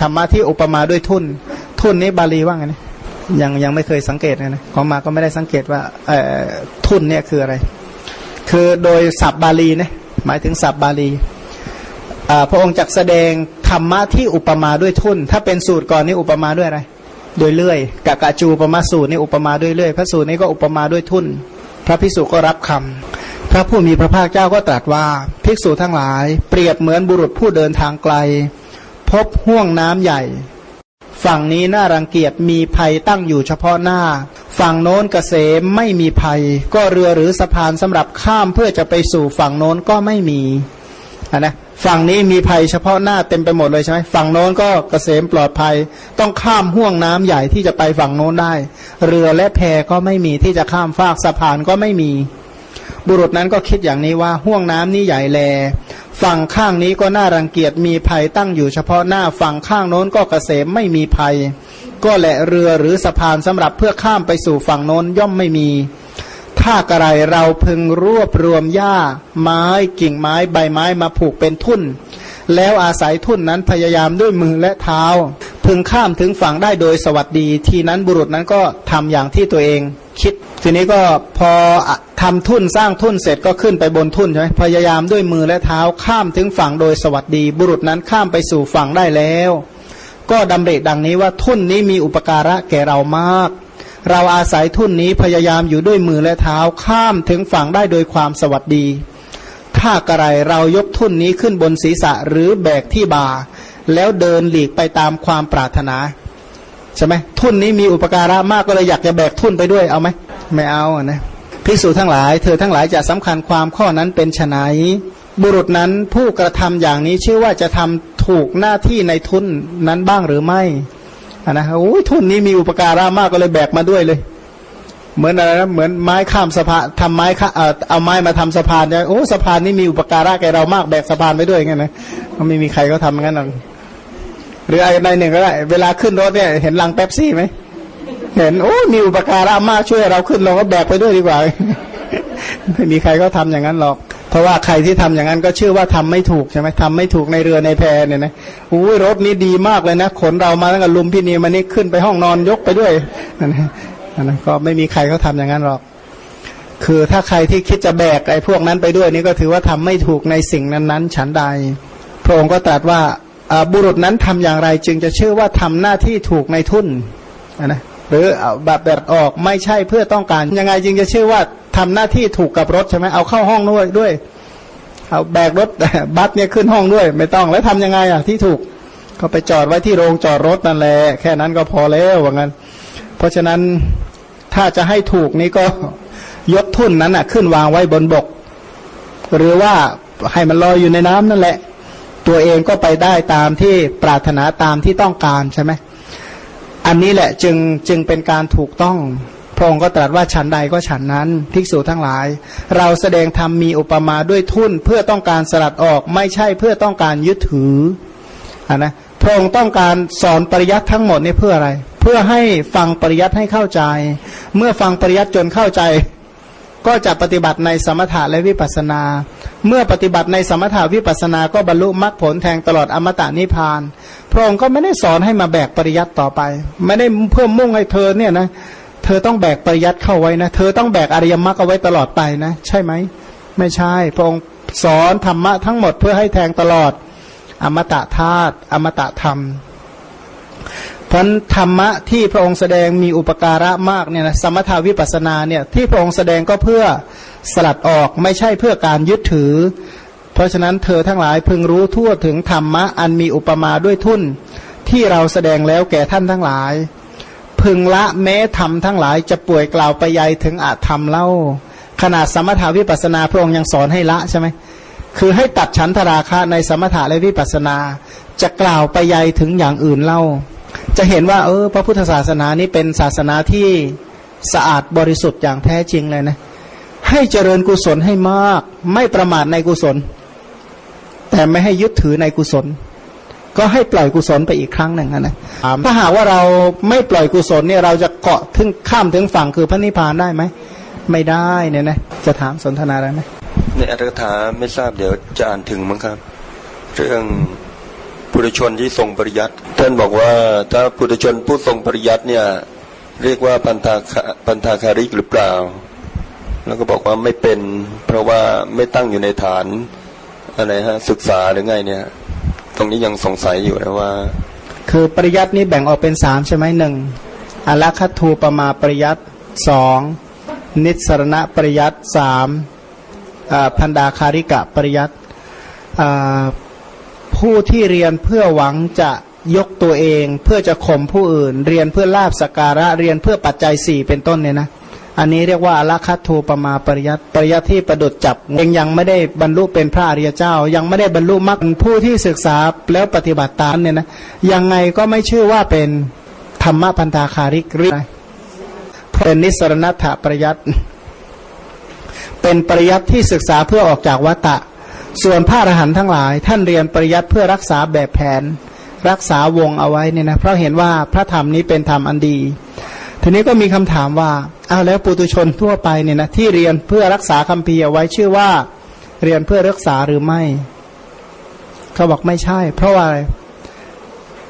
ธรรมะที่อุปมาด้วยทุนทุนนี้บาลีว่าไงนะยังยังไม่เคยสังเกตนะนะของมาก็ไม่ได้สังเกตว่าเอ่อทุนเนี่ยคืออะไร คือโดยศัพท์บาลีนะหมายถึงศัพท์บาลีพระองค์จักแสดงธรรมะที่อุปมาด้วยทุนถ้าเป็นสูตรก่อนนี่อุปมาด้วยอะไรโดยเลื่อยกะกะจูปมาสูตรนี่อุปมาด้วยเลื่อย พระสูตรนี้ก็อุปมาด้วยทุนพระพิสุก็รับคำพระผู้มีพระภาคเจ้าก็ตรัสว่าภิกษุทั้งหลาย เปรียบเหมือนบุรุษผู้เดินทางไกล พบห่วงน้ำใหญ่ ฝั่งนี้น่ารังเกียจมีภัยตั้งอยู่เฉพาะหน้า ฝั่งโน้นกเกษมไม่มีภัย ก็เรือหรือสะพานสำหรับข้ามเพื่อจะไปสู่ฝั่งโน้นก็ไม่มีนะฝั่งนี้มีภัยเฉพาะหน้าเต็มไปหมดเลยใช่ไหมฝั่งโน้นก็เกษมปลอดภัย ต้องข้ามห่วงน้ำใหญ่ที่จะไปฝั่งโน้นได้ เรือและแพก็ไม่มีที่จะข้ามฟากสะพานก็ไม่มี บุรุษนั้นก็คิดอย่างนี้ว่าห่วงน้ำนี้ใหญ่แล ฝั่งข้างนี้ก็น่ารังเกียจมีภัยตั้งอยู่เฉพาะหน้าฝั่งข้างโน้นก็เกษมไม่มีภัย ก็แหละเรือหรือสะพานสำหรับเพื่อข้ามไปสู่ฝั่งโน้นย่อมไม่มี ถ้ากระไรเราพึงรวบรวมหญ้า ไม้กิ่งไม้ใบไม้มาผูกเป็นทุ่น แล้วอาศัยทุ่นนั้นพยายามด้วยมือและเท้า พึงข้ามถึงฝั่งได้โดยสวัสดี ทีนั้นบุรุษนั้นก็ทำอย่างที่ตัวเองคิด ทีนี้ก็พอทำทุ่นสร้างทุ่นเสร็จก็ขึ้นไปบนทุ่นใช่ไหมพยายามด้วยมือและเท้าข้ามถึงฝั่งโดยสวัสดี บุรุษนั้นข้ามไปสู่ฝั่งได้แล้ว ก็ดำเริดังนี้ว่าทุ่นนี้มีอุปการะแก่เรามาก เราอาศัยทุ่นนี้พยายามอยู่ด้วยมือและเท้าข้ามถึงฝั่งได้โดยความสวัสดี ถ้ากระไรเรายกทุ่นนี้ขึ้นบนศีรษะหรือแบกที่บ่า แล้วเดินหลีกไปตามความปรารถนาใช่ไหมทุ่นนี้มีอุปการะมากก็เลยอยากจะแบกทุ่นไปด้วยเอาไหมไม่เอานะพิสูจทั้งหลาย เธอทั้งหลายจะสำคัญความข้อนั้นเป็นไนบุรุษนั้นผู้กระทำอย่างนี้ชื่อว่าจะทำถูกหน้าที่ในทุนนั้นบ้างหรือไม่นะโอ้ยทุนนี้มีอุปการะมากก็เลยแบกมาด้วยเลย เหมือนอะไรนะเหมือนไม้ข้ามสะพานทำไม้เอาไม้มาทำสะพานเนี่ยโอ้สะพานนี้มีอุปการะแกเรามากแบกสะพานไปด้วยไงนะมันไม่มีใครก็ทำงั้นหรอก หรืออะไรหนึ่งก็ได้ เวลาขึ้นรถเนี่ยเห็นลังแป๊บซี่ไหมเห็นโอ้มีอุปการะมากช่วยเราขึ้นเราก็แบกไปด้วยดีกว่าไม่มีใครก็ทำอย่างนั้นหรอก เพราะว่าใครที่ทำอย่างนั้นก็ชื่อว่าทำไม่ถูกใช่ไหมทำไม่ถูกในเรือในแพเนี่ยนะอุ้ยรถนี้ดีมากเลยนะขนเรามาตั้งแต่ลุมพินีมานี่ขึ้นไปห้องนอนยกไปด้วยนั่นนะก็ไม่มีใครเขาทาอย่างนั้นหรอก คือถ้าใครที่คิดจะแบกไอ้พวกนั้นไปด้วยนี่ก็ถือว่าทำไม่ถูกในสิ่งนั้นๆ ฉันใด พระองค์ก็ตรัสว่า บุรุษนั้นทำอย่างไรจึงจะชื่อว่าทำหน้าที่ถูกในทุนนะหรือแบบแบบออกไม่ใช่เพื่อต้องการ ยังไงจึงจะชื่อว่าทำหน้าที่ถูกกับรถใช่ไหมเอาเข้าห้องด้วยด้วย เอาแบกรถบัสเนี่ยขึ้นห้องด้วย ไม่ต้องแล้วทำยังไงอะที่ถูกก็ไปจอดไว้ที่โรงจอดรถนั่นแหละแค่นั้นก็พอแล้วว่างั้น เพราะฉะนั้นถ้าจะให้ถูกนี่ก็ยกทุ่นนั้นอะ ขึ้นวางไว้บนบก หรือว่าให้มันลอยอยู่ในน้ำนั่นแหละ ตัวเองก็ไปได้ตามที่ปรารถนาตามที่ต้องการใช่ไหมอันนี้แหละจึงจึงเป็นการถูกต้องพระองค์ก็ตรัสว่าฉันใดก็ฉันนั้นภิกษุทั้งหลาย เราแสดงธรรมมีอุปมาด้วยทุ่นเพื่อต้องการสลัดออกไม่ใช่เพื่อต้องการยึดถืออนะพระองค์ต้องการสอนปริยัติทั้งหมดนี่เพื่ออะไร เพื่อให้ฟังปริยัติให้เข้าใจ เมื่อฟังปริยัติจนเข้าใจ ก็จะปฏิบัติในสมถะและวิปัสนา เมื่อปฏิบัติในสมถะวิปัสนาก็บรรลุมรรคผลแทงตลอดอมตะนิพพาน พระองค์ก็ไม่ได้สอนให้มาแบกปริยัติต่อไป ไม่ได้เพื่อมุ่งให้เธอเนี่ยนะ เธอต้องแบกปริยัติเข้าไว้นะ เธอต้องแบกอริยมรรคเอาไว้ตลอดไปนะ ใช่ไหม ไม่ใช่ พระองค์สอนธรรมะทั้งหมดเพื่อให้แทงตลอดอมตะธาตุอมตะธรรม พันธรรมะที่พระองค์แสดงมีอุปการะมากเนี่ยนะสมถาวิปัสนาเนี่ยที่พระองค์แสดงก็เพื่อสลัดออกไม่ใช่เพื่อการยึดถือ เพราะฉะนั้นเธอทั้งหลายพึงรู้ทั่วถึงธรรมะอันมีอุปมาด้วยทุนที่เราแสดงแล้วแก่ท่านทั้งหลาย พึงละแม้ธรรมทั้งหลายจะป่วยกล่าวไปยัยถึงอาธรรมเล่า ขนาดสมถาวิปัสนาพระองค์ยังสอนให้ละใช่ไหมคือให้ตัดฉันทราคะในสมถะและวิปัสนา จะกล่าวไปยัยถึงอย่างอื่นเล่า จะเห็นว่าเออพระพุทธศาสนานี้เป็นศาสนาที่สะอาดบริสุทธิ์อย่างแท้จริงเลยนะ ให้เจริญกุศลให้มาก ไม่ประมาทในกุศล แต่ไม่ให้ยึดถือในกุศล ก็ให้ปล่อยกุศลไปอีกครั้งหนึ่งนะถ้าหากว่าเราไม่ปล่อยกุศลเนี่ยเราจะเกาะถึงข้ามถึงฝั่งคือพระนิพพานได้ไหมไม่ได้เนี่ยนะจะถามสนทนาได้ไหมในอัตถกถาไม่ทราบเดี๋ยวจะอ่านถึงมั้งครับ เรื่อง ผปุถุชนที่ทรงปริยัติท่านบอกว่าถ้าปุถุชนผู้ทรงปริยัติเนี่ยเรียกว่าพันธาพันธาคาริกหรือเปล่า แล้วก็บอกว่าไม่เป็น เพราะว่าไม่ตั้งอยู่ในฐานอะไรฮะศึกษาหรือไงเนี่ย ตรงนี้ยังสงสัยอยู่นะว่า คือปริยัตินี้แบ่งออกเป็นสามใช่ไหมหนึ่งอลัคทูปมาปริยัติสองนิสรณะปริยัติสามพันดาคาริกะปริยัติ ผู้ที่เรียนเพื่อหวังจะยกตัวเองเพื่อจะข่มผู้อื่น เรียนเพื่อลาบสการะเรียนเพื่อปัจจัยสี่เป็นต้นเนี่ยนะอันนี้เรียกว่าลัคัตทูปมาปริยัติปริยัติที่ประดุดจับยังยังไม่ได้บรรลุเป็นพระอริยเจ้า ยังไม่ได้บรรลุมรรคผู้ที่ศึกษาแล้วปฏิบัติตามเนี่ยนะยังไงก็ไม่ชื่อว่าเป็นธรรมพันธาคาริกเรียกเป็นนิสรณัตถปริยัติเป็นปริยัติที่ศึกษาเพื่อออกจากวัตตะ ส่วนพระอรหันต์ทั้งหลาย ท่านเรียนปริยัติเพื่อรักษาแบบแผน รักษาวงเอาไว้เนี่ยนะเพราะเห็นว่าพระธรรมนี้เป็นธรรมอันดี ทีนี้ก็มีคำถามว่าเอาแล้วปุตุชนทั่วไปเนี่ยนะที่เรียนเพื่อรักษาคำพีเอาไว้ชื่อว่า เรียนเพื่อรักษาหรือไม่เขาบอกไม่ใช่ เพราะว่าอะไร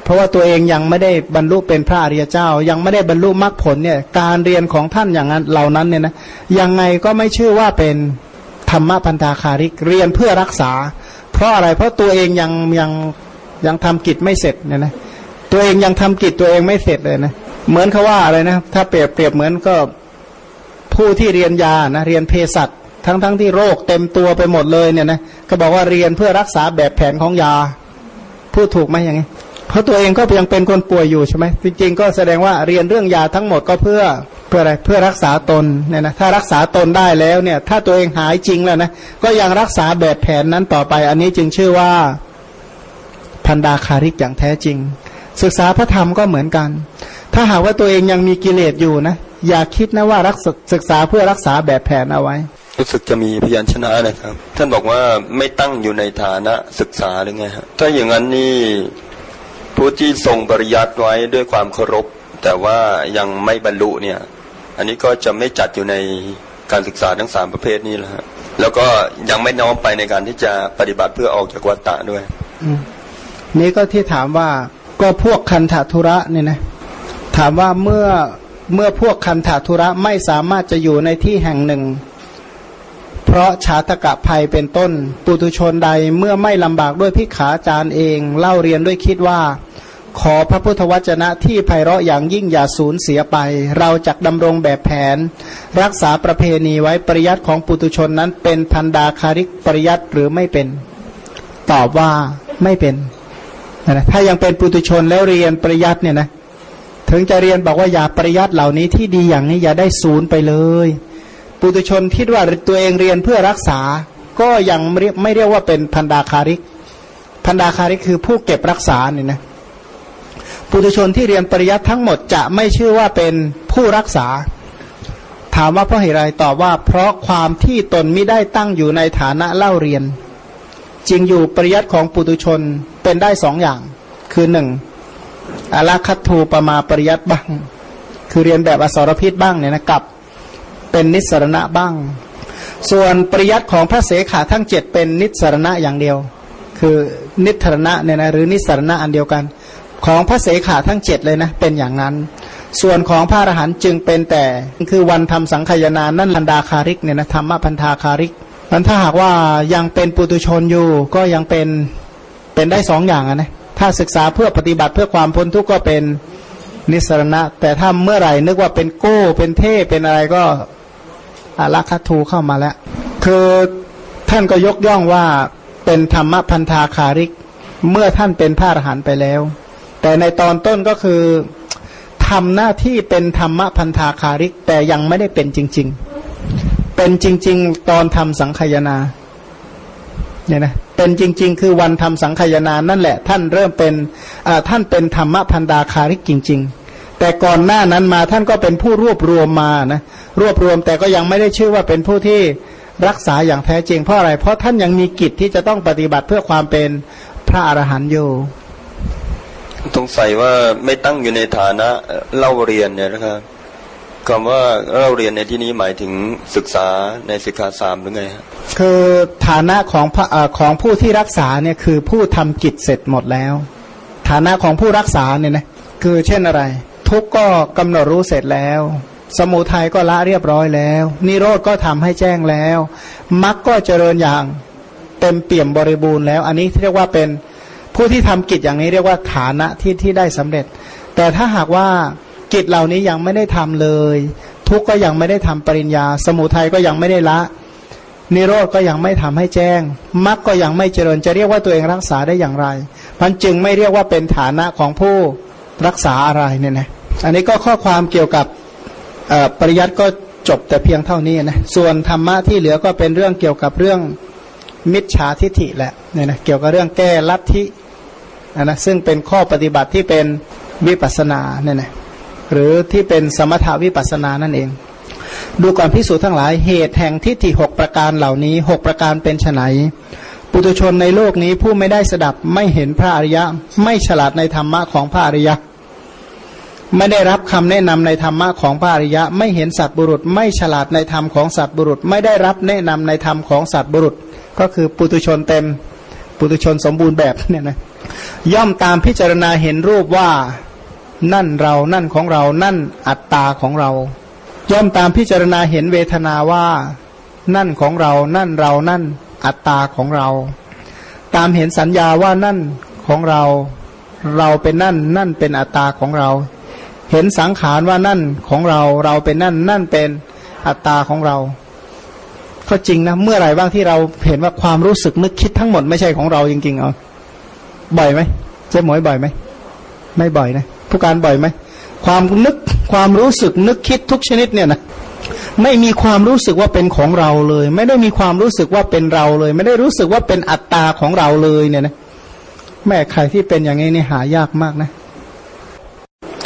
เพราะว่าตัวเองยังไม่ได้บรรลุเป็นพระอริยเจ้า ยังไม่ได้บรรลุมรรคผลเนี่ยการเรียนของท่านอย่างนั้นเหล่านั้นเนี่ยนะยังไงก็ไม่ชื่อว่าเป็น ธรรมพันธาคาริกเรียนเพื่อรักษา เพราะอะไรเพราะตัวเองยังยังยังทำกิจไม่เสร็จเนี่ยนะตัวเองยังทำกิจตัวเองไม่เสร็จเลยนะเหมือนเขาว่าอะไรนะถ้าเปรียบเปรียบเหมือนก็ผู้ที่เรียนยานะเรียนเภสัชทั้งทั้งที่โรคเต็มตัวไปหมดเลยเนี่ยนะก็บอกว่าเรียนเพื่อรักษาแบบแผนของยาพูดถูกไหมอย่างนี้เพราะตัวเองก็ยังเป็นคนป่วยอยู่ใช่ไหมจริงๆ ก็แสดงว่าเรียนเรื่องยาทั้งหมดก็เพื่อ เพื่ออะไรเพื่อรักษาตนเนี่ยนะถ้ารักษาตนได้แล้วเนี่ย ถ้าตัวเองหายจริงแล้วนะก็ยังรักษาแบบแผนนั้นต่อไป อันนี้จึงชื่อว่าพันดาคาริกอย่างแท้จริง ศึกษาพระธรรมก็เหมือนกัน ถ้าหากว่าตัวเองยังมีกิเลสอยู่นะอย่าคิดนะว่ารักศึกษาเพื่อรักษาแบบแผนเอาไว้ รู้สึกจะมีพยัญชนะนะครับ ท่านบอกว่าไม่ตั้งอยู่ในฐานะศึกษาหรือไงฮะถ้าอย่างนั้นนี่ผู้ที่ทรงปริยัติไว้ด้วยความเคารพ แต่ว่ายังไม่บรรลุเนี่ย อันนี้ก็จะไม่จัดอยู่ในการศึกษาทั้งสามประเภทนี้แล้วฮะแล้วก็ยังไม่น้อมไปในการที่จะปฏิบัติเพื่อออกจากวัฏฏะด้วยนี่ก็ที่ถามว่าก็พวกคันธทุระเนี่ยนะถามว่าเมื่อเมื่อพวกคันธทุระไม่สามารถจะอยู่ในที่แห่งหนึ่ง เพราะชาตกะภัยเป็นต้น ปุตุชนใดเมื่อไม่ลำบากด้วยพิขาจารเอง เล่าเรียนด้วยคิดว่า ขอพระพุทธวจนะที่ไพเราะอย่างยิ่งอย่าสูญเสียไป เราจักดำรงแบบแผน รักษาประเพณีไว้ปริยัติของปุตุชนนั้นเป็นพันดาคาริกปริยัติหรือไม่เป็น ตอบว่าไม่เป็นนะถ้ายังเป็นปุตุชนแล้วเรียนปริยัติเนี่ยนะถึงจะเรียนบอกว่าอย่าปริยัติเหล่านี้ที่ดีอย่างนี้อย่าได้ศูนย์ไปเลย ปุตุชนคิดว่าตัวเองเรียนเพื่อรักษา ก็ยังไม่เรียกว่าเป็นพันดาคาริก พันดาคาริกคือผู้เก็บรักษาเนี่ยนะ ปุถุชนที่เรียนปริยัติทั้งหมดจะไม่ชื่อว่าเป็นผู้รักษา ถามว่าเพราะเหตุไรตอบว่า เพราะความที่ตนไม่ได้ตั้งอยู่ในฐานะเล่าเรียน จริงอยู่ปริยัติของปุถุชนเป็นได้สองอย่าง คือหนึ่งอลาคัตทูปมาปริยัติบ้าง คือเรียนแบบอสรพิษบ้างเนี่ยนะกับ เป็นนิสรณะบ้าง ส่วนปริยัติของพระเสขาทั้งเจ็ดเป็นนิสรณะอย่างเดียว คือนิทรณะเนี่ยนะหรือนิสรณะอันเดียวกัน ของพระเสขาทั้งเจ็ดเลยนะเป็นอย่างนั้น ส่วนของพระอรหันต์จึงเป็นแต่คือวันทำสังขยานานั่นลันดาคาริกเนี่ยนะธรรมพันธาคาริกมันถ้าหากว่ายังเป็นปุตุชนอยู่ก็ยังเป็นเป็นได้สองอย่างนะถ้าศึกษาเพื่อปฏิบัติเพื่อความพ้นทุกข์ก็เป็นนิสรณะ แต่ถ้าเมื่อไหร่นึกว่าเป็นโก้เป็นเท่เป็นอะไรก็อารักขทูเข้ามาแล้ว คือท่านก็ยกย่องว่าเป็นธรรมพันธาคาริก เมื่อท่านเป็นพระอรหันต์ไปแล้ว แต่ในตอนต้นก็คือทำหน้าที่เป็นธรรมพันธาคาริก แต่ยังไม่ได้เป็นจริง ๆ เป็นจริง ๆ ตอนทำสังขยาเนี่ยนะเป็นจริง ๆ คือวันทำสังขยานั่นแหละ ท่านเริ่มเป็นท่านเป็นธรรมพันธาคาริกจริง ๆแต่ก่อนหน้านั้นมาท่านก็เป็นผู้รวบรวมมานะรวบรวมแต่ก็ยังไม่ได้ชื่อว่าเป็นผู้ที่รักษาอย่างแท้จริงเพราะอะไร เพราะท่านยังมีกิจที่จะต้องปฏิบัติเพื่อความเป็นพระอรหันต์อยู่ สงสัยว่าไม่ตั้งอยู่ในฐานะเล่าเรียนเนี่ยนะครับคำว่าเล่าเรียนในที่นี้หมายถึงศึกษาในสิกขาสามหรือไงครับคือฐานะของของผู้ที่รักษาเนี่ยคือผู้ทำกิจเสร็จหมดแล้ว ฐานะของผู้รักษาเนี่ยนะคือเช่นอะไร ทุกก็กำหนดรู้เสร็จแล้ว สมุทัยก็ละเรียบร้อยแล้ว นิโรธก็ทำให้แจ้งแล้วมรรคก็เจริญอย่างเต็มเปี่ยมบริบูรณ์แล้ว อันนี้เรียกว่าเป็น ผู้ที่ทำกิจอย่างนี้เรียกว่าฐานะที่ที่ได้สำเร็จ แต่ถ้าหากว่ากิจเหล่านี้ยังไม่ได้ทำเลย ทุกก็ยังไม่ได้ทำปริญญา สมุทัยก็ยังไม่ได้ละ นิโรธก็ยังไม่ทำให้แจ้งมรรคก็ยังไม่เจริญจะเรียกว่าตัวเองรักษาได้อย่างไรมันจึงไม่เรียกว่าเป็นฐานะของผู้รักษาอะไรเนี่ยนะอันนี้ก็ข้อความเกี่ยวกับปริยัติก็จบแต่เพียงเท่านี้นะส่วนธรรมะที่เหลือก็เป็นเรื่องเกี่ยวกับเรื่อง มิจฉาทิฐิแหละเนี่ยนะเกี่ยวกับเรื่องแก้ลัทธินะซึ่งเป็นข้อปฏิบัติที่เป็นวิปัสนาเนี่ยนะหรือที่เป็นสมถาวิปัสนานั่นเอง ดูก่อนพิสูจน์ทั้งหลายเหตุแห่งทิฏฐิหกประการเหล่านี้หกประการเป็นไนปุตุชนในโลกนี้ผู้ไม่ได้สดับไม่เห็นพระอริยะ ไม่ฉลาดในธรรมะของพระอริยะ ไม่ได้รับคำแนะนำในธรรมะของพระอริยะ ไม่เห็นสัตว์บุรุษ ไม่ฉลาดในธรรมของสัตว์บุรุษ ไม่ได้รับแนะนำในธรรมของสัตว์บุรุษ ก็คือปุตุชนเต็ม ปุตุชนสมบูรณ์แบบเนี่ยนะย่อมตามพิจารณาเห็นรูปว่านั่นเรา นั่นของเรา นั่นอัตตาของเรา ย่อมตามพิจารณาเห็นเวทนาว่า นั่นของเรา นั่นเรา นั่นอัตตาของเรา ตามเห็นสัญญาว่านั่นของเรา เราเป็นนั่น นั่นเป็นอัตตาของเรา เห็นสังขารว่านั่นของเรา เราเป็นนั่น นั่นเป็นอัตตาของเรา ก็จริงนะ เมื่อไหร่บ้างที่เราเห็นว่าความรู้สึกนึกคิดทั้งหมดไม่ใช่ของเราจริงๆเอาบ่อยไหมเจ๊หมวยบ่อยไหมไม่บ่อยนะผู้การบ่อยไหมความนึกความรู้สึกนึกคิดทุกชนิดเนี่ยนะไม่มีความรู้สึกว่าเป็นของเราเลย ไม่ได้มีความรู้สึกว่าเป็นเราเลย ไม่ได้รู้สึกว่าเป็นอัตตาของเราเลยเนี่ยนะแม่ใครที่เป็นอย่างนี้นี่หายากมากนะ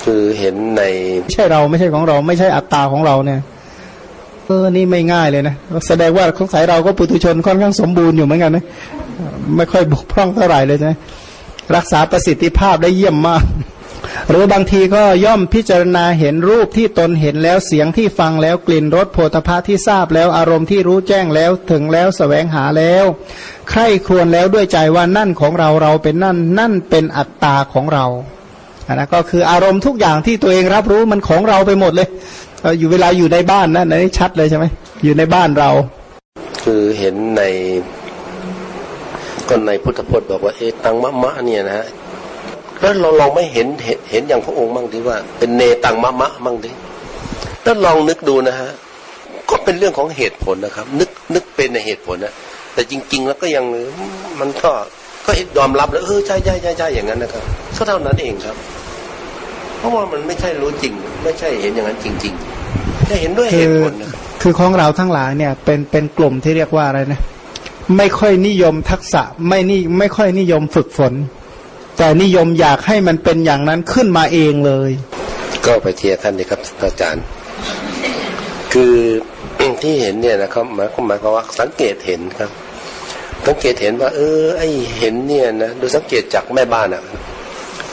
คือเห็นในไม่ใช่เราไม่ใช่ของเรา ไม่ใช่อัตตาของเราเนี่ย เออนี่ไม่ง่ายเลยนะแสดงว่าของสายเราก็ปุถุชนค่อนข้างสมบูรณ์อยู่เหมือนกันนะไม่ค่อยบกพร่องเท่าไหร่เลยใช่ไหมรักษาประสิทธิภาพได้เยี่ยมมาก หรือบางทีก็ย่อมพิจารณาเห็นรูปที่ตนเห็นแล้วเสียงที่ฟังแล้วกลิ่นรสโผฏฐะที่ทราบแล้วอารมณ์ที่รู้แจ้งแล้วถึงแล้วสแสวงหาแล้วใคร่ครวญแล้วด้วยใจว่านั่นของเราเราเป็นนั่นนั่นเป็นอัตตาของเราอันนั้นก็คืออารมณ์ทุกอย่างที่ตัวเองรับรู้มันของเราไปหมดเลย อยู่เวลาอยู่ในบ้านนะนี่ชัดเลยใช่ไหมอยู่ในบ้านเรา คือเห็นในก็ในพุทธพจน์บอกว่าเอตังมะมะเนี่ยนะฮะแล้วเราลองไม่เห็นเห็นเห็นอย่างพระองค์มั่งดีว่า เป็นเนตังมะมะมั่งดีแล้วลองนึกดูนะฮะก็เป็นเรื่องของเหตุผลนะครับ นึกนึกเป็นในเหตุผลนะแต่จริง ๆ แล้วก็ยังมันก็ก็ยอมรับแล้วเออใช่ใช่ใช่ใช่อย่างนั้นนะครับก็เท่านั้นเองครับ เพราะว่ามันไม่ใช่รู้จริง ไม่ใช่เห็นอย่างนั้นจริงๆจะเห็นด้วยเหตุผลนะคือของเราทั้งหลายเนี่ยเป็นเป็นกลุ่มที่เรียกว่าอะไรนะไม่ค่อยนิยมทักษะไม่นี่ไม่ค่อยนิยมฝึกฝน แต่นิยมอยากให้มันเป็นอย่างนั้นขึ้นมาเองเลย ก็ไปเทียท่านนี่ครับอาจารย์ คือที่เห็นเนี่ยนะครับหมายความหมายความว่าสังเกตเห็นครับ สังเกตเห็นว่า เออ ไอเห็นเนี่ยนะดูสังเกตจากแม่บ้านอะ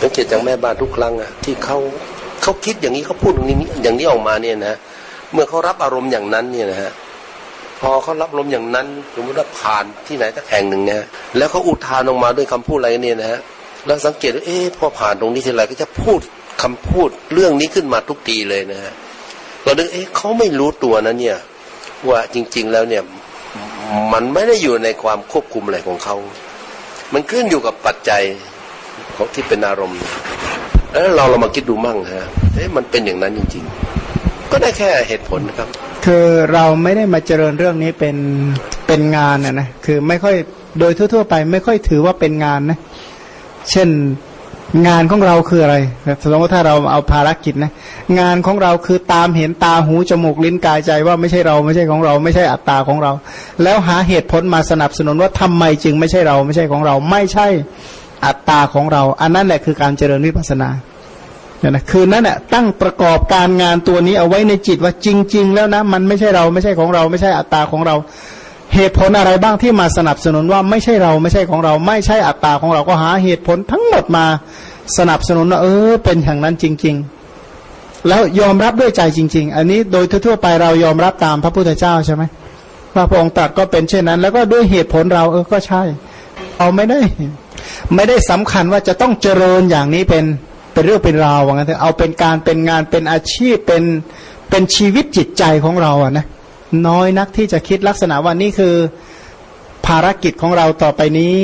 สังเกตจากแม่บ้านทุกครั้งอะที่เขาเขาคิดอย่างนี้เขาพูดอย่างนี้อย่างนี้ออกมาเนี่ยนะเมื่อเขารับอารมณ์อย่างนั้นเนี่ยนะฮะพอเขารับลมอย่างนั้นสมมติว่าผ่านที่ไหนสักแห่งหนึ่งนะแล้วเขาอุทานออกมาด้วยคำพูดอะไรเนี่ยนะฮะแล้วสังเกตว่าเอ๊ะพอผ่านตรงนี้ทีไรก็จะพูดคำพูดเรื่องนี้ขึ้นมาทุกทีเลยนะฮะเราดึกเอ๊ะเขาไม่รู้ตัวนะเนี่ย ว่าจริง ๆแล้วเนี่ยมันไม่ได้อยู่ในความควบคุมอะไรของเขา มันขึ้นอยู่กับปัจจัย ของที่เป็นอารมณ์แล้วเราเรามาคิดดูมั่งฮะเอ๊ะมันเป็นอย่างนั้นจริง ๆ ก็ได้แค่เหตุผลนะครับ คือเราไม่ได้มาเจริญเรื่องนี้เป็นเป็นงานนะนะคือไม่ค่อยโดยทั่ว ๆ ไป ไม่ค่อยถือว่าเป็นงานนะ เช่นงานของเราคืออะไรสมมติถ้าเราเอาภารกิจนะ งานของเราคือตามเห็นตาหูจมูกลิ้นกายใจว่าไม่ใช่เราไม่ใช่ของเรา ไม่ใช่อัตตาของเรา แล้วหาเหตุผลมาสนับสนุนว่าทำไมจึงไม่ใช่เราไม่ใช่ของเรา ไม่ใช่ อัตตาของเรา อันนั้นแหละคือการเจริญวิปัสนาเนี่ยนะคือนั่นแหละตั้งประกอบการงานตัวนี้เอาไว้ในจิตว่าจริง ๆ แล้วนะ มันไม่ใช่เราไม่ใช่ของเรา ไม่ใช่อัตตาของเรา เหตุผลอะไรบ้างที่มาสนับสนุนว่าไม่ใช่เราไม่ใช่ของเรา ไม่ใช่อัตตาของเราก็หาเหตุผลทั้งหมดมาสนับสนุนว่าเออเป็นอย่างนั้นจริง ๆ แล้วยอมรับด้วยใจจริง ๆ อันนี้โดยทั่วๆไปเรายอมรับตามพระพุทธเจ้าใช่ไหมพระองค์ตรัสก็เป็นเช่นนั้น แล้วก็ด้วยเหตุผลเราเออก็ใช่ เอาไม่ได้ ไม่ได้สำคัญว่าจะต้องเจริญอย่างนี้เป็นเป็นเรื่องเป็นราวว่างั้นเถอะเอาเป็นการเป็นงานเป็นอาชีพเป็นเป็นชีวิตจิตใจของเราอะนะน้อยนักที่จะคิดลักษณะว่านี่คือภารกิจของเราต่อไปนี้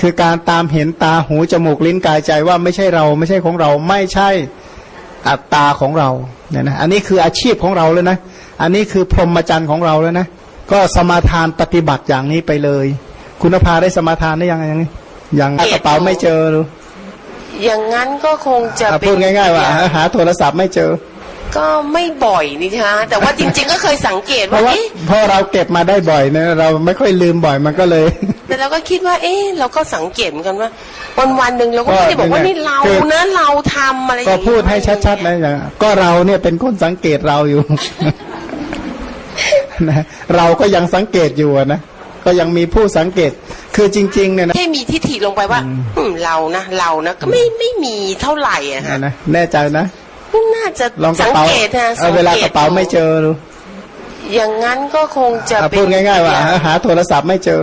คือการตามเห็นตาหูจมูกลิ้นกายใจว่าไม่ใช่เราไม่ใช่ของเราไม่ใช่อัตตาของเราเนี่ยนะอันนี้คืออาชีพของเราเลยนะ อันนี้คือพรหมจรรย์ของเราแล้วนะ ก็สมาทานปฏิบัติอย่างนี้ไปเลย คุณภาได้สมาทานได้ยังยังยังกระเป๋าไม่เจอหรืออย่างนั้นก็คงจะอะเป็นพูดง่าย ๆ ว่า หาโทรศัพท์ไม่เจอ ก็ไม่บ่อยนี่คะแต่ว่าจริง ๆ ก็เคยสังเกตเพว่าราะว่าเอ๊ะพอเราเก็บมาได้บ่อยเนี่ยเราไม่ค่อยลืมบ่อยมันก็เลย แต่เราก็คิดว่า เอ๊ะเราก็สังเกตเหมือนกันว่า วันวันๆหนึ่งเราก็ไม่ได้บอกว่าก็นี่เราคือนะเราทำอะไรอย่าก็งนี้พูดให้ชัดๆนะอย่างก็เราเนี่ยเป็นคนสังเกตเราอยู่นะเราก็ยังสังเกตอยู่อะนะ ก็ยังมีผู้สังเกตคือจริงๆเนี่ยนะแค่มีทิฏฐิลงไปว่าอืมเรานะเรานะก็ไม่ไม่มีเท่าไหร่อะฮะนะแน่ใจนะน่าจะลองกระสังเป๋าเกตนะเอาเวลากระเป๋าไม่เจอดูอย่างนั้นก็คงจะอะเป็นพูดง่ายๆว่าหาโทรศัพท์ไม่เจอ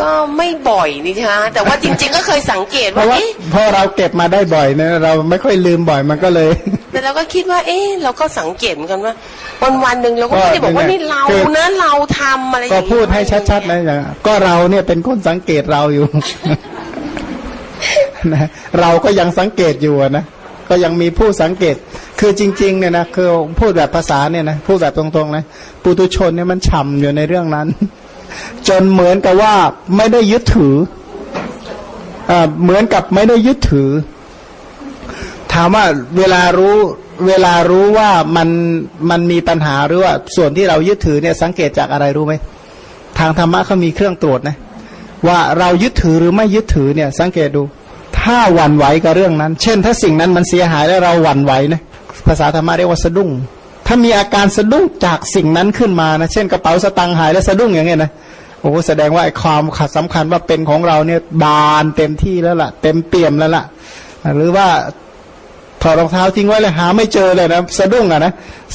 ก็ไม่บ่อยนี่คะแต่ว่าจริง ๆ ก็เคยสังเกตเพว่าราะว่าเอ๊ะพอเราเก็บมาได้บ่อยเนี่ยเราไม่ค่อยลืมบ่อยมันก็เลย แต่เราก็คิดว่า เอ๊ะเราก็สังเกตเหมือนกันว่า วันวันๆหนึ่งเราก็ไม่ได้บอกว่านี่เราคือนะเราทำอะไรอย่าก็งนี้พูดให้ชัดๆนะอย่างก็เราเนี่ยเป็นคนสังเกตเราอยู่นะเราก็ยังสังเกตอยู่อะนะก็ยังมีผู้สังเกต คือจริงๆเนี่ยนะคือพูดแบบภาษาเนี่ยนะพูดแบบตรงๆนะปุตุชนเนี่ยมันฉ่ำอยู่ในเรื่องนั้น จนเหมือนกับว่าไม่ได้ยึดถืออ่าเหมือนกับไม่ได้ยึดถือ ถามว่าเวลารู้เวลารู้ว่ามันมันมีปัญหาหรือว่าส่วนที่เรายึดถือเนี่ยสังเกตจากอะไรรู้ไหมทางธรรมะเขามีเครื่องตรวจนะว่าเรายึดถือหรือไม่ยึดถือเนี่ย สังเกตดู ถ้าหวั่นไหวกับเรื่องนั้น เช่น ถ้าสิ่งนั้นมันเสียหายแล้วเราหวั่นไหวนะภาษาธรรมะเรียกว่าสะดุ้ง ถ้ามีอาการสะดุ้งจากสิ่งนั้นขึ้นมานะเช่นกระเป๋าสตางค์หายแล้วสะดุ้งอย่างเงี้ยนะโอ้แสดงว่าไอ้ความขัดสำคัญว่าเป็นของเราเนี่ยบานเต็มที่แล้วล่ะ เต็มเปี่ยมแล้วล่ะหรือว่า ถอดรองเท้าทิ้งไว้เลยหาไม่เจอเลยนะสะดุ้งอะนะ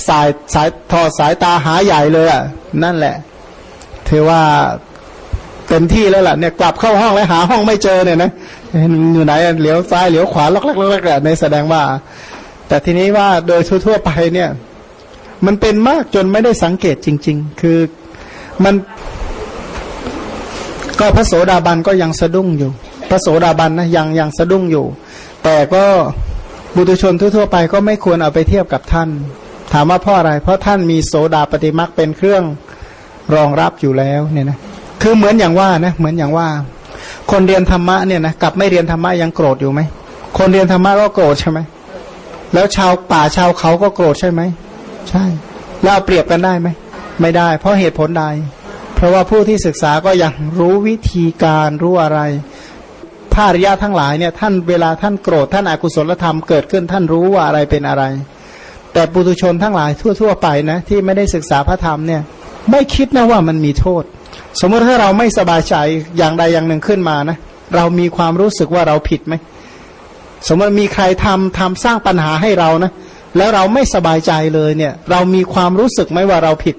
สายสายถอดสายตาหาใหญ่เลยอะนั่นแหละถือว่าเต็มที่แล้วล่ะเนี่ยกลับเข้าห้องแล้วหาห้องไม่เจอเนี่ยนะอยู่ไหนเหลียวซ้ายเหลียวขวาล็อกล็อกล็อกล็อกอะในแสดงว่า แต่ทีนี้ว่าโดยทั่วๆไปเนี่ย มันเป็นมากจนไม่ได้สังเกตจริง ๆ คือมัน ก็พระโสดาบันก็ยังสะดุ้งอยู่ พระโสดาบันนะยังยังสะดุ้งอยู่ แต่ก็ บุตุชนทั่วๆไปก็ไม่ควรเอาไปเทียบกับท่าน ถามว่าเพราะอะไร เพราะท่านมีโสดาปฏิมักเป็นเครื่องรองรับอยู่แล้วเนี่ยนะคือเหมือนอย่างว่านะเหมือนอย่างว่า คนเรียนธรรมะเนี่ยนะกับไม่เรียนธรรมะยังโกรธอยู่ไหมคนเรียนธรรมะก็โกรธใช่ไหมแล้วชาวป่าชาวเขาก็โกรธใช่ไหมใช่ แล้วเอาเปรียบกันได้ไหมไม่ได้ เพราะเหตุผลใด เพราะว่าผู้ที่ศึกษาก็ยังรู้วิธีการรู้อะไร พระอริยะทั้งหลายเนี่ยท่านเวลาท่านโกรธท่านอากุศลธรรมเกิดขึ้นท่านรู้ว่าอะไรเป็นอะไร แต่ปุถุชนทั้งหลายทั่ว ๆ ไปนะที่ไม่ได้ศึกษาพระธรรมเนี่ยไม่คิดนะว่ามันมีโทษ สมมติถ้าเราไม่สบายใจอย่างใดอย่างหนึ่งขึ้นมานะเรามีความรู้สึกว่าเราผิดไหมสมมติมีใครทำทำสร้างปัญหาให้เรานะแล้วเราไม่สบายใจเลยเนี่ย เรามีความรู้สึกไหมว่าเราผิด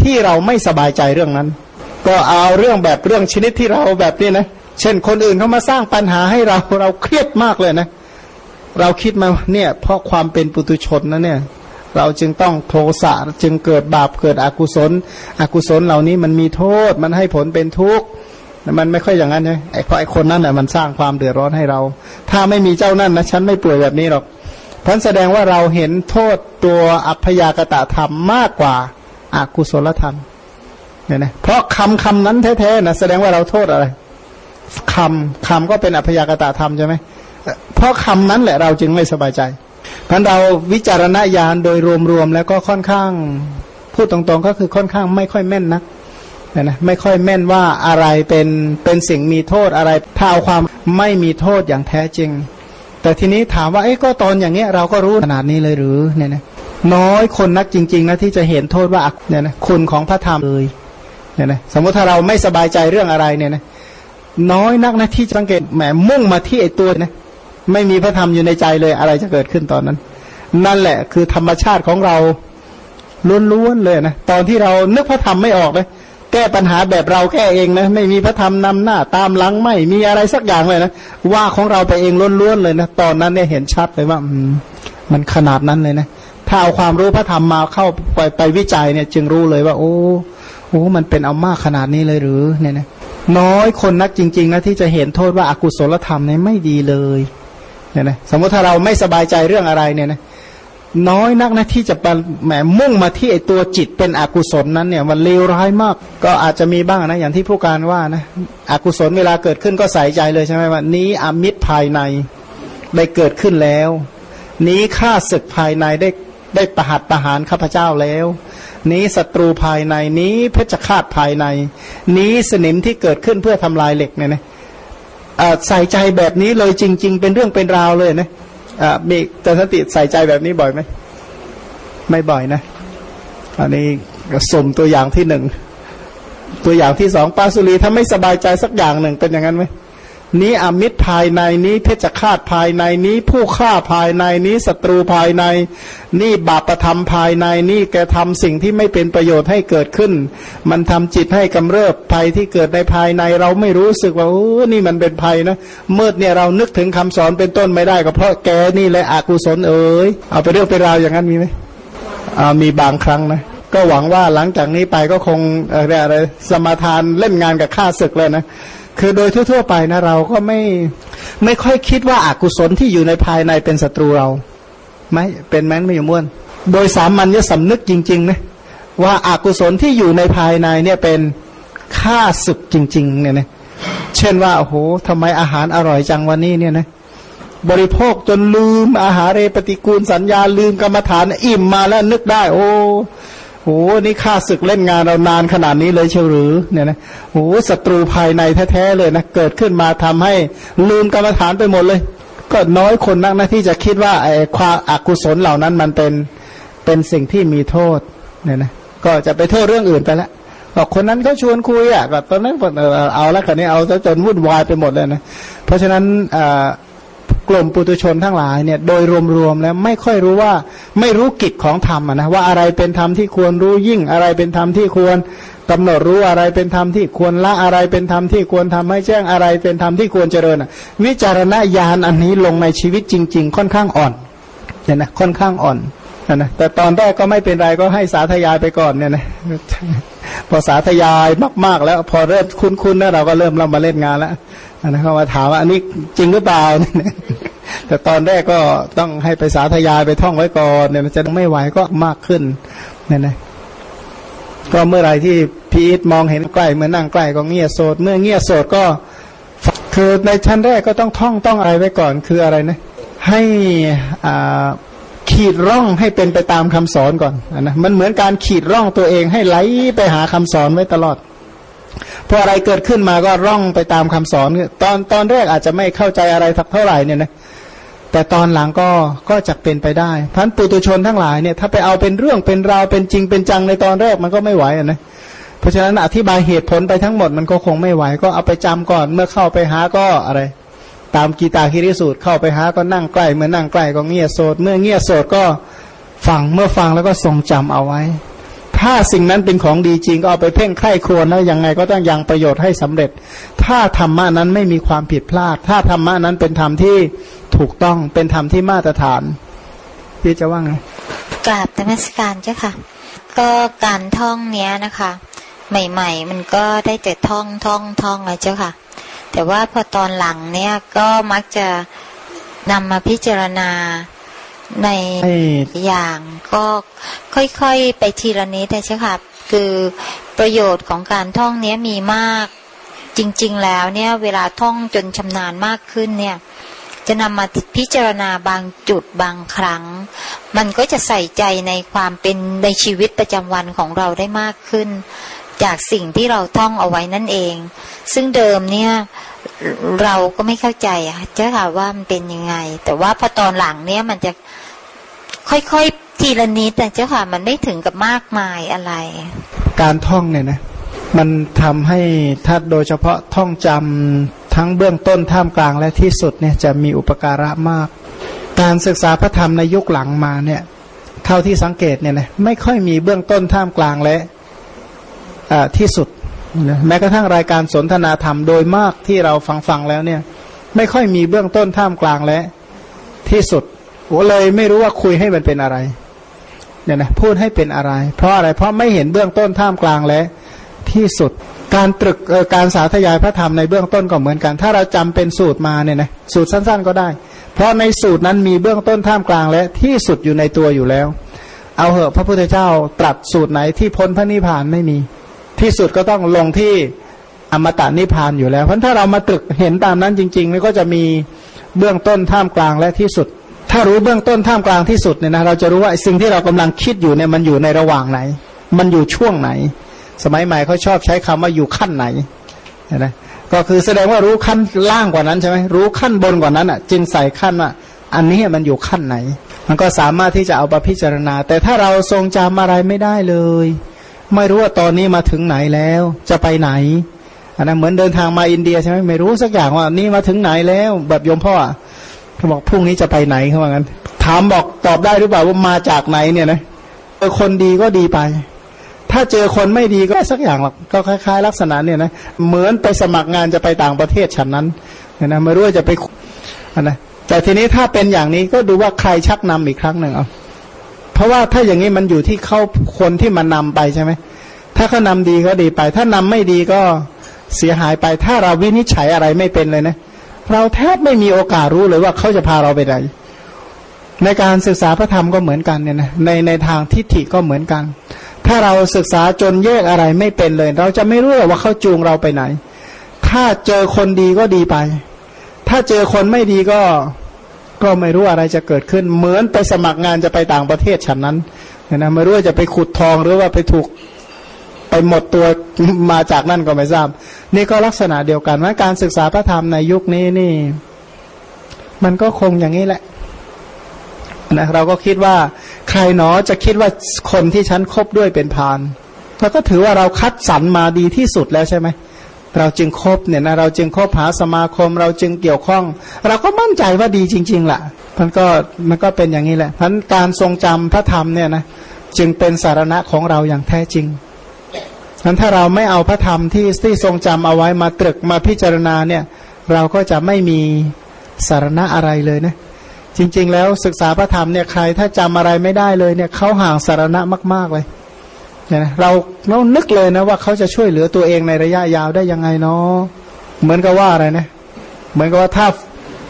ที่เราไม่สบายใจเรื่องนั้น ก็เอาเรื่องแบบเรื่องชนิดที่เราแบบนี้นะ เช่นคนอื่นเขามาสร้างปัญหาให้เราเราเครียดมากเลยนะ เราคิดมาเนี่ยเพราะความเป็นปุตุชนนะเนี่ย เราจึงต้องโทสะจึงเกิดบาปเกิดอกุศล อกุศลเหล่านี้มันมีโทษมันให้ผลเป็นทุกข์มันไม่ค่อยอย่างนั้นใช่ไอ้เพราะไอ้คนนั้นแหละมันสร้างความเดือดร้อนให้เรา ถ้าไม่มีเจ้านั่นนะฉันไม่ป่วยแบบนี้หรอกพันแสดงว่าเราเห็นโทษตัวอัพยากตะธรรมมากกว่าอากุศลธรรมเนี่ยนะเพราะคำคำนั้นแท้ๆนะแสดงว่าเราโทษอะไร คำคำก็เป็นอัพยากตะธรรมใช่ไหมเพราะคำนั้นแหละเราจึงไม่สบายใจพันเราวิจารณญาณโดยรวมๆแล้วก็ค่อนข้างพูดตรงๆ ก็คือค่อนข้างไม่ค่อยแม่นนักนะนะไม่ค่อยแม่นว่าอะไรเป็นเป็นสิ่งมีโทษอะไรถ้าเอาความไม่มีโทษอย่างแท้จริง แต่ทีนี้ถามว่าเอ้ก็ตอนอย่างเงี้ยเราก็รู้ขนาดนี้เลยหรือเนี่ยนะน้อยคนนักจริง ๆนะที่จะเห็นโทษว่าเนี่ยนะคุณของพระธรรมเลยเนี่ยนะสมมติถ้าเราไม่สบายใจเรื่องอะไรเนี่ยนะ น้อยนักนะที่สังเกตแหมมุ่งมาที่ไอ้ตัวนะไม่มีพระธรรมอยู่ในใจเลยอะไรจะเกิดขึ้นตอนนั้น นั่นแหละ คือธรรมชาติของเราล้วนๆเลยนะตอนที่เรานึกพระธรรมไม่ออกเลยแก้ปัญหาแบบเราแก้เองนะไม่มีพระธรรมนำหน้าตามหลังไม่มีอะไรสักอย่างเลยนะว่าของเราไปเองล้วนๆเลยนะตอนนั้นเนี่ยเห็นชัดเลยว่าอืมมันขนาดนั้นเลยนะถ้าเอาความรู้พระธรรมมาเข้าไปไปวิจัยเนี่ย จึงรู้เลยว่า โอ้โอ้มันเป็นเอามากขนาดนี้เลยหรือเนี่ยนะ น้อยคนนักจริง ๆ นะที่จะเห็นโทษว่าอากุศลธรรมเนี่ยไม่ดีเลยเนี่ยนะสมมติถ้าเราไม่สบายใจเรื่องอะไรเนี่ยนะน้อยนักนะที่จะแหมมุ่งมาที่ไอตัวจิตเป็นอกุศลนั้นเนี่ยมันเลวร้ายมาก ก็อาจจะมีบ้างนะอย่างที่ผู้การว่านะอกุศลเวลาเกิดขึ้นก็ใส่ใจเลยใช่ไหมว่านี้อมิตรภายในได้เกิดขึ้นแล้ว นี้ฆ่าศึกภายในได้ได้ประหัตประหารข้าพเจ้าแล้ว นี้ศัตรูภายในนี้เพชฌฆาตภายใน นี้สนิมที่เกิดขึ้นเพื่อทำลายเหล็กเนี่ยนะใส่ใจแบบนี้เลยจริง ๆ เป็นเรื่องเป็นราวเลยนะมีจันทติใส่ใจแบบนี้บ่อยไหมไม่บ่อยนะอันนี้สมตัวอย่างที่หนึ่งตัวอย่างที่สองปาสุรีถ้าไม่สบายใจสักอย่างหนึ่งเป็นอย่างนั้นไหม นี้อมิตรภายในนี้เพชฌฆาตภายในนี้ ผู้ฆ่าภายในนี้ศัตรูภายใน นี่บาปประทำภายในนี่แกทำสิ่งที่ไม่เป็นประโยชน์ให้เกิดขึ้น มันทำจิตให้กำเริบภัยที่เกิดในภายในเราไม่รู้สึกว่าโอ้นี่มันเป็นภัยนะเมื่อเนี่ยเรานึกถึงคำสอนเป็นต้นไม่ได้ก็เพราะแกนี่แหละอกุศลเอ๋ยเอาไปเรื่องไปราวอย่างนั้นมีไหมอ่ามีบางครั้งนะก็หวังว่าหลังจากนี้ไปก็คงอะไรอะไรสมาทานเล่นงานกับข้าศึกเลยนะ คือโดยทั่วๆไปนะเราก็ไม่ไม่ค่อยคิดว่าอากุศลที่อยู่ในภายในเป็นศัตรูเราไม่เป็นแม้นไม่อยู่ม้วน โดยสามัญญสำนึกจริงๆนะว่าอากุศลที่อยู่ในภายในเนี่ยเป็นฆ่าศึกจริง ๆ เนี่ยนะเช่นว่าโอ้โหทำไมอาหารอร่อยจังวันนี้เนี่ยนะบริโภคจนลืมอาหารเรปฏิกูลสัญญาลืมกรรมฐานอิ่มมาแล้วนึกได้ โอ้ โอ้นี่ข้าศึกเล่นงานเรานานขนาดนี้เลยเชียวหรือเนี่ยนะโอ้ศัตรูภายในแท้ๆเลยนะเกิดขึ้นมาทำให้ลืมกรรมฐานไปหมดเลย ก็น้อยคนนักนะที่จะคิดว่าไอ้ความอกุศลเหล่านั้นมันเป็นเป็นสิ่งที่มีโทษเนี่ยนะก็จะไปโทษเรื่องอื่นไปแล้วบอกคนนั้นเขาชวนคุยอะก็ตอนนั้นเอาล้วคันนี้เอาซะจนวุ่นวายไปหมดเลยนะเพราะฉะนั้นอ่า กลุ่มปุตุชนทั้งหลายเนี่ยโดยรวมๆแล้วไม่ค่อยรู้ว่าไม่รู้กิจของธรรมนะว่าอะไรเป็นธรรมที่ควรรู้ยิ่งอะไรเป็นธรรมที่ควรกำหนดรู้อะไรเป็นธรรมที่ควรละอะไรเป็นธรรมที่ควรทำให้แจ้งอะไรเป็นธรรมที่ควรเจริญวิจารณญาณอันนี้ลงในชีวิตจริง ๆ ค่อนข้างอ่อนเนี่ยนะค่อนข้างอ่อน นะแต่ตอนแรกก็ไม่เป็นไรก็ให้สาธยายไปก่อนเนี่ยนะพอสาธยายมาก ๆ แล้ว พอเริ่มคุ้นๆนะเราก็เริ่มเรามาเล่นงานแล้วนะเขามาถามว่าอันนี้จริงหรือเปล่าแต่ตอนแรกก็ต้องให้ไปสาธยายไปท่องไว้ก่อนเนี่ยจะไม่ไหวก็มากขึ้นเนี่ยนะก็เมื่อไรที่พีทมองเห็นใกล้เมื่อนั่งใกล้ก็เงียโสด เมื่อเงียโสดก็ คือในชั้นแรกก็ต้องท่องต้องอะไรไว้ก่อนคืออะไรนะ ให้อ่า ขีดร่องให้เป็นไปตามคำสอนก่อนนะมันเหมือนการขีดร่องตัวเองให้ไหลไปหาคำสอนไว้ตลอดพออะไรเกิดขึ้นมาก็ร่องไปตามคำสอน ตอนตอนแรกอาจจะไม่เข้าใจอะไรสักเท่าไหร่เนี่ยนะแต่ตอนหลังก็ก็จะเป็นไปได้พันปุตุชนทั้งหลายเนี่ยถ้าไปเอาเป็นเรื่องเป็นราวเป็นจริงเป็นจังในตอนแรกมันก็ไม่ไหวนะเพราะฉะนั้นอธิบายเหตุผลไปทั้งหมดมันก็คงไม่ไหวก็เอาไปจำก่อนเมื่อเข้าไปหาก็อะไร ตามกีตาคิริสูตรเข้าไปหาก็นั่งใกล้เมื่อนั่งใกล้ก็เงียบโสด เมื่อเงียบโสดก็ฟังเมื่อฟังแล้วก็ทรงจำเอาไว้ ถ้าสิ่งนั้นเป็นของดีจริงก็เอาไปเพ่งไข้ครวญแล้วยังไงก็ต้องยังประโยชน์ให้สำเร็จ ถ้าธรรมะนั้นไม่มีความผิดพลาด ถ้าธรรมะนั้นเป็นธรรมที่ถูกต้องเป็นธรรมที่มาตรฐานพี่จะว่าไงกราบธรรมสการเจ้าค่ะ ก็การท่องเนี้ยนะคะ ใหม่ ๆ มันก็ได้แต่ท่องท่องท่องเลยเจ้าค่ะ แต่ว่าพอตอนหลังเนี้ยก็มักจะนำมาพิจารณาในอย่างก็ค่อยๆไปทีละนิดใช่ค่ะคือประโยชน์ของการท่องเนี้ยมีมาก จริง ๆ แล้วเนี่ย เวลาท่องจนชำนาญมากขึ้นเนี่ย จะนำมาพิจารณาบางจุดบางครั้ง มันก็จะใส่ใจในความเป็นในชีวิตประจำวันของเราได้มากขึ้น จากสิ่งที่เราท่องเอาไว้นั่นเอง ซึ่งเดิมเนี่ยเราก็ไม่เข้าใจอะเจ้าค่ะว่ามันเป็นยังไง แต่ว่าพอตอนหลังเนี่ยมันจะค่อยๆทีละนิดแต่เจ้าค่ะมันไม่ถึงกับมากมายอะไร การท่องเนี่ยนะมันทำให้ถ้าโดยเฉพาะท่องจำทั้งเบื้องต้นท่ามกลางและที่สุดเนี่ยจะมีอุปการะมาก การศึกษาพระธรรมในยุคหลังมาเนี่ยเท่าที่สังเกตเนี่ยนะไม่ค่อยมีเบื้องต้นท่ามกลางและ ที่สุดนะแม้กระทั่งรายการสนทนาธรรมโดยมากที่เราฟังฟังแล้วเนี่ย ไม่ค่อยมีเบื้องต้นท่ามกลางและที่สุดโอ้เลยไม่รู้ว่าคุยให้มันเป็นอะไรเนี่ยนะพูดให้เป็นอะไร เพราะอะไรเพราะไม่เห็นเบื้องต้นท่ามกลางและที่สุดการตรึกการสาธยายพระธรรมในเบื้องต้นก็เหมือนกัน ถ้าเราจำเป็นสูตรมาเนี่ยนะสูตรสั้น ๆ ก็ได้ เพราะในสูตรนั้นมีเบื้องต้นท่ามกลางและที่สุดอยู่ในตัวอยู่แล้ว เอาเหอะพระพุทธเจ้าตรัสสูตรไหนที่พ้นพระนิพพานไม่มี ที่สุดก็ต้องลงที่อมตะนิพพานอยู่แล้ว เพราะถ้าเรามาตรึกเห็นตามนั้นจริงๆมันก็จะมีเบื้องต้นท่ามกลางและที่สุด ถ้ารู้เบื้องต้นท่ามกลางที่สุดเนี่ยนะเราจะรู้ว่าสิ่งที่เรากำลังคิดอยู่เนี่ยมันอยู่ในระหว่างไหน มันอยู่ช่วงไหน สมัยใหม่เขาชอบใช้คำว่าอยู่ขั้นไหนนะก็คือแสดงว่ารู้ขั้นล่างกว่านั้นใช่ไหมรู้ขั้นบนกว่านั้นอะ จึงใส่ขั้นว่าอันนี้มันอยู่ขั้นไหน มันก็สามารถที่จะเอาไปพิจารณา แต่ถ้าเราทรงจำอะไรไม่ได้เลย ไม่รู้ว่าตอนนี้มาถึงไหนแล้ว จะไปไหนอันนั้นเหมือนเดินทางมาอินเดียใช่ไหมไม่รู้สักอย่างว่านี่มาถึงไหนแล้ว แบบโยมพ่อเขาบอกพรุ่งนี้จะไปไหนเขาว่างั้น ถามบอกตอบได้หรือเปล่าว่ามาจากไหนเนี่ยนะเจอคนดีก็ดีไป ถ้าเจอคนไม่ดีก็สักอย่างหรอกก็คล้าย ๆ ลักษณะเนี่ยนะเหมือนไปสมัครงานจะไปต่างประเทศฉันนั้นเนี่ยนะไม่รู้จะไปอันนะแต่ทีนี้ถ้าเป็นอย่างนี้ก็ดูว่าใครชักนำอีกครั้งหนึ่งเอา เพราะว่าถ้าอย่างนี้มันอยู่ที่เขาคนที่มันนำไปใช่ไหมถ้าเขานำดีก็ดีไป ถ้านำไม่ดีก็เสียหายไป ถ้าเราวินิจฉัยอะไรไม่เป็นเลยนะ เราแทบไม่มีโอกาสรู้เลยว่าเขาจะพาเราไปไหนในการศึกษาพระธรรมก็เหมือนกันเนี่ยนะในในทางทิฏฐิก็เหมือนกัน ถ้าเราศึกษาจนแยกอะไรไม่เป็นเลย เราจะไม่รู้เลยว่าเขาจูงเราไปไหน ถ้าเจอคนดีก็ดีไป ถ้าเจอคนไม่ดีก็ ก็ไม่รู้อะไรจะเกิดขึ้น เหมือนไปสมัครงานจะไปต่างประเทศฉันนั้นนะไม่รู้ว่าจะไปขุดทองหรือว่าไปถูกไปหมดตัวมาจากนั่นก็ไม่ทราบ นี่ก็ลักษณะเดียวกันว่าการศึกษาพระธรรมในยุคนี้นี่ มันก็คงอย่างนี้แหละนะเราก็คิดว่า ใครหนอจะคิดว่าคนที่ฉันคบด้วยเป็นพานเราก็ถือว่าเราคัดสรรมาดีที่สุดแล้วใช่ไหม เราจึงคบเนี่ยนะเราจึงคบหาสมาคม เราจึงเกี่ยวข้อง เราก็มั่นใจว่าดีจริงๆล่ะมันก็มันก็เป็นอย่างนี้แหละเพราะการทรงจำพระธรรมเนี่ยนะจึงเป็นสารณะของเราอย่างแท้จริงนั้นถ้าเราไม่เอาพระธรรมที่ที่ทรงจำเอาไว้มาตรึกมาพิจารณาเนี่ย เราก็จะไม่มีสารณะอะไรเลยนะจริง ๆ แล้วศึกษาพระธรรมเนี่ยใครถ้าจำอะไรไม่ได้เลยเนี่ยเขาห่างสารณะมาก ๆเลย เนี่ยนะเราเรานึกเลยนะว่าเขาจะช่วยเหลือตัวเองในระยะยาวได้ยังไงเนาะเหมือนกับว่าอะไรนะ เหมือนกับว่าถ้า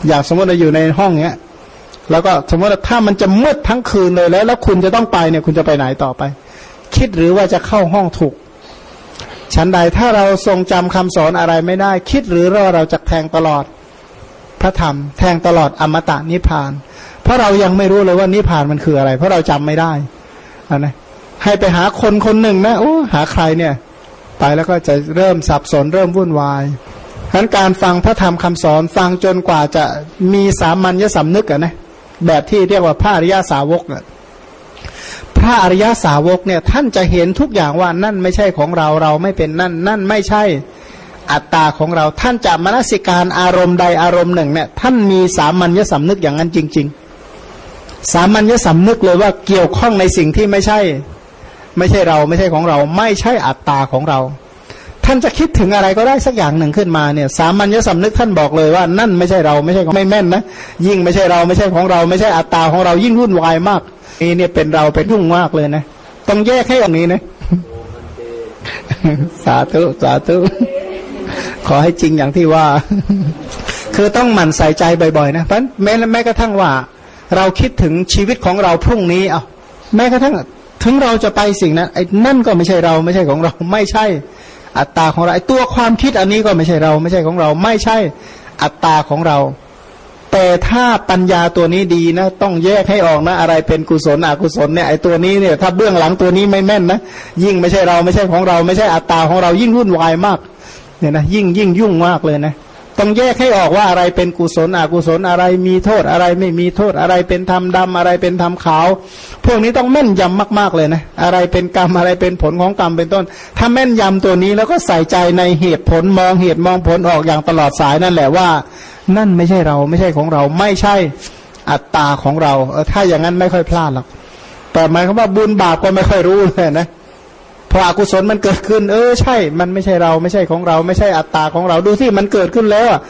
อยากสมมติเราอยู่ในห้องเนี้ย แล้วก็สมมติถ้ามันจะมืดทั้งคืนเลยแล้ว แล้วคุณจะต้องไปเนี่ย คุณจะไปไหนต่อไป คิดหรือว่าจะเข้าห้องถูกชั้นใดถ้าเราทรงจำคำสอนอะไรไม่ได้ คิดหรือเราเราจะแทงตลอดพระธรรม แทงตลอดอมตะนิพพาน เพราะเรายังไม่รู้เลยว่านิพพานมันคืออะไร เพราะเราจำไม่ได้อันนะ ให้ไปหาคนคนหนึ่งนะโอ้หาใครเนี่ย ไปแล้วก็จะเริ่มสับสนเริ่มวุ่นวายฉะนั้นการฟังพระธรรมคำสอนฟังจนกว่าจะมีสามัญญสำนึกอะนะแบบที่เรียกว่าพระอริยาสาวกอะพระอริยสาวกเนี่ยท่านจะเห็นทุกอย่างว่านั่นไม่ใช่ของเราเราไม่เป็นนั่น นั่นไม่ใช่อัตตาของเราท่านจะมนสิการอารมณ์ใดอารมณ์หนึ่งเนี่ยท่านมีสามัญญสำนึกอย่างนั้นจริง ๆ สามัญญสำนึกเลยว่าเกี่ยวข้องในสิ่งที่ไม่ใช่ ไม่ใช่เราไม่ใช่ของเรา ไม่ใช่อัตตาของเรา ท่านจะคิดถึงอะไรก็ได้สักอย่างหนึ่งขึ้นมาเนี่ย สามัญญสำนึกท่านบอกเลยว่านั่นไม่ใช่เราไม่ใช่ของไม่แม่นนะยิ่งไม่ใช่เราไม่ใช่ของเราไม่ใช่อัตตาของเรายิ่งวุ่นวายมากนี่เนี่ยเป็นเราเป็นยุ่งมากเลยนะต้องแยกให้ออกนี้นะสาธุสาธุขอให้จริงอย่างที่ว่า คือต้องหมั่นใส่ใจบ่อยๆนะเพราะแม้แม้กระทั่งว่า เราคิดถึงชีวิตของเราพรุ่งนี้เอาแม้กระทั่ง ถึงเราจะไปสิ่งนั้นไอ้นั่นก็ไม่ใช่เราไม่ใช่ของเรา ไม่ใช่ อัตตาของเราไอ้ตัวความคิดอันนี้ก็ไม่ใช่เรา ไม่ใช่ของเรา ไม่ใช่อัตตาของเรา แต่ถ้าปัญญาตัวนี้ดีนะ ต้องแยกให้ออกนะ อะไรเป็นกุศลอกุศลเนี่ยไอ้ตัวนี้เนี่ยถ้าเบื้องหลังตัวนี้ไม่แม่นนะยิ่งไม่ใช่เราไม่ใช่ของเรา ไม่ใช่อัตตาของเรายิ่งวุ่นวายมากเนี่ยนะยิ่งยิ่งยุ่งมากเลยนะ ต้องแยกให้ออกว่าอะไรเป็นกุศลอกุศลอะไรมีโทษอะไรไม่มีโทษอะไรเป็นธรรมดำอะไรเป็นธรรมขาว พวกนี้ต้องแม่นยำมาก ๆเลยนะอะไรเป็นกรรมอะไรเป็นผลของกรรมเป็นต้น ถ้าแม่นยำตัวนี้แล้วก็ใส่ใจในเหตุผลมองเหตุมองผลออกอย่างตลอดสายนั่นแหละว่า นั่นไม่ใช่เราไม่ใช่ของเราไม่ใช่อัตตาของเราเออถ้าอย่างนั้นไม่ค่อยพลาดหรอกแต่หมายความว่าบุญบาปก็ไม่ค่อยรู้เลยนะ อออกุศลมันเกิดขึ้น เออใช่ มันไม่ใช่เราไม่ใช่ของเราไม่ใช่อัตตาของเราดูที่มันเกิดขึ้นแล้วอะ